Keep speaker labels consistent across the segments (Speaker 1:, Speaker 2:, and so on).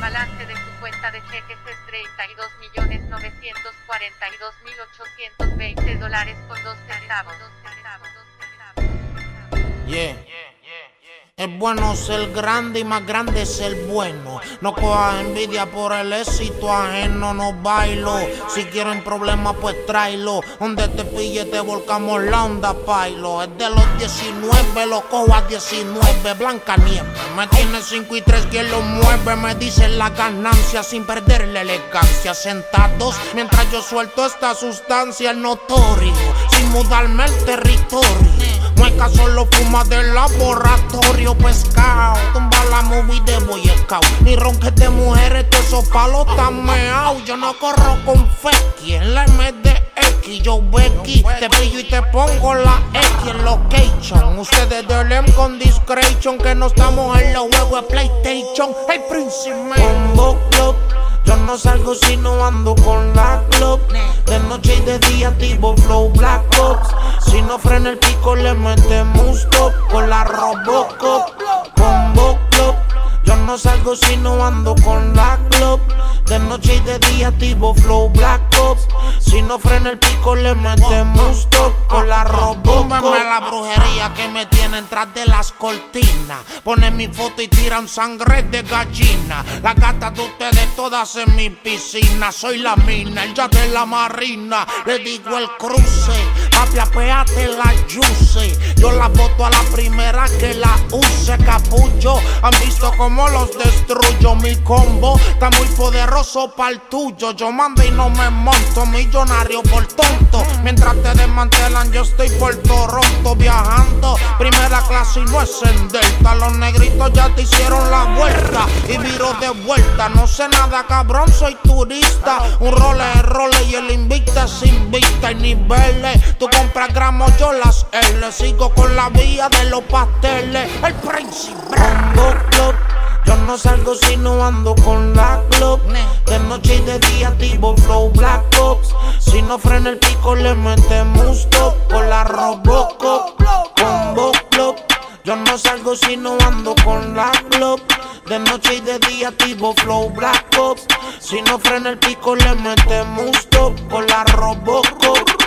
Speaker 1: Balance de su cuenta de cheques es 32.942.820 dólares con 2 centavos.
Speaker 2: Yeah. Es bueno ser grande y más grande ser bueno. No cojas envidia por el éxito ajeno, no bailo. Si quieren problemas, pues tráelo. Donde te pille, te volcamos la onda, pailo. Es de los 19, lo cojo a 19. Blanca nieve. Me tiene 5 y 3, quien lo mueve. Me dicen la ganancia sin perder la elegancia. Sentados mientras yo suelto esta sustancia notorio. Sin mudarme el territorio. Solo fuma del laboratorio pescado. Tumba la movie de Boy Scout. Ni ronques de mujeres, todos esos palos tan meao. Yo no corro con fe. ¿Quién la de X? Yo Becky. Te pillo y te pongo la X en location. Ustedes denle con discretion. Que no estamos en los juegos de PlayStation. El príncipe. Combo Club. Yo no salgo si no ando con la club. De noche y de día tipo flow black no frena el pico le metemos stop con la Robocop. No salgo si no ando con la club. De noche y de día tipo flow black ops. Si no frena el pico le metemos stop con la Robocop. la brujería que me tienen tras de las cortinas. Ponen mi foto y tiran sangre de gallina. La gata de ustedes todas en mi piscina. Soy la mina, el ya de la marina. Le digo el cruce. Papi, apeate la juice. Yo la voto a la primera que la use, capullo. Han visto cómo los destruyo. Mi combo está muy poderoso para el tuyo. Yo mando y no me monto. Millonario por tonto. Mientras te desmantelan, yo estoy por Toronto viajando. Primera clase y no es en Delta. Los negritos ya te hicieron la vuelta. Y viro de vuelta. No sé nada, cabrón, soy turista. Un role es role y el invicta sin vista y niveles. Tú compras gramos, yo las L. Sigo con la vía de los pasteles. El príncipe. No salgo si no ando con la club. De noche y de día tipo flow black ops. Si no frena el pico le metemos stop con la Robocop. Combo Club. Yo no salgo si no ando con la club. De noche y de día tipo flow black ops. Si no frena el pico le metemos stop con la Robocop.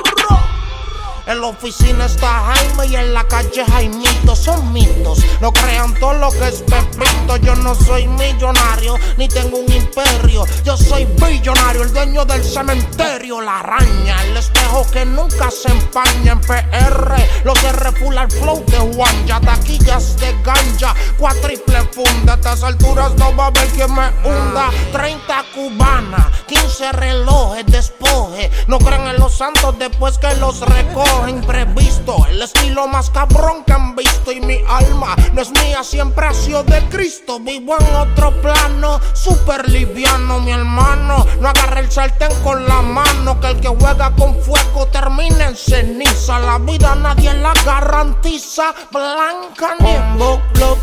Speaker 2: En la oficina está Jaime y en la calle Jaimito. Son mitos, no crean todo lo que es Pepito. Yo no soy millonario ni tengo un imperio. Yo soy billonario, el dueño del cementerio. La araña, el espejo que nunca se empaña en PR. Los R full al flow de Juan. Ya taquillas de ganja, cuatriple A estas alturas no va a haber quien me hunda. 30 cubanas, 15 relojes, despoje. No creen en los santos después que los recogen imprevisto, el estilo más cabrón que han visto y mi alma no es mía, siempre ha sido de Cristo. Vivo en otro plano, super liviano, mi hermano. No agarre el sartén con la mano, que el que juega con fuego termina en ceniza. La vida nadie la garantiza, blanca ni club.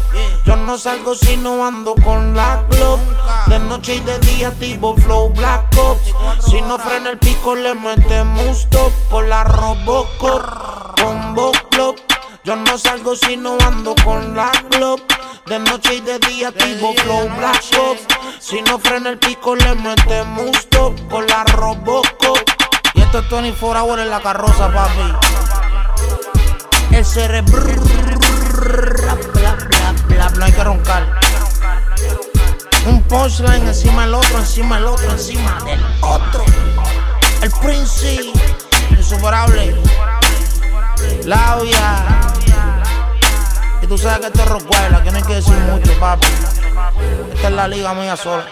Speaker 2: Yo no salgo si no ando con la club. De noche y de día tipo flow black ops. Si no frena el pico le metemos stop por la Robocop. Combo club. Yo no salgo si no ando con la club. De noche y de día tipo flow black ops. Si no frena el pico le metemos stop por la Robocop. Y esto es 24 hours en la carroza, papi. Cerebro. Bla, no hay que roncar. Un punchline encima del otro, encima del otro, encima del otro. El Prince, insuperable. Labia. Y tú sabes que esto es rocuela, que no hay que decir mucho, papi. Esta es la liga mía sola.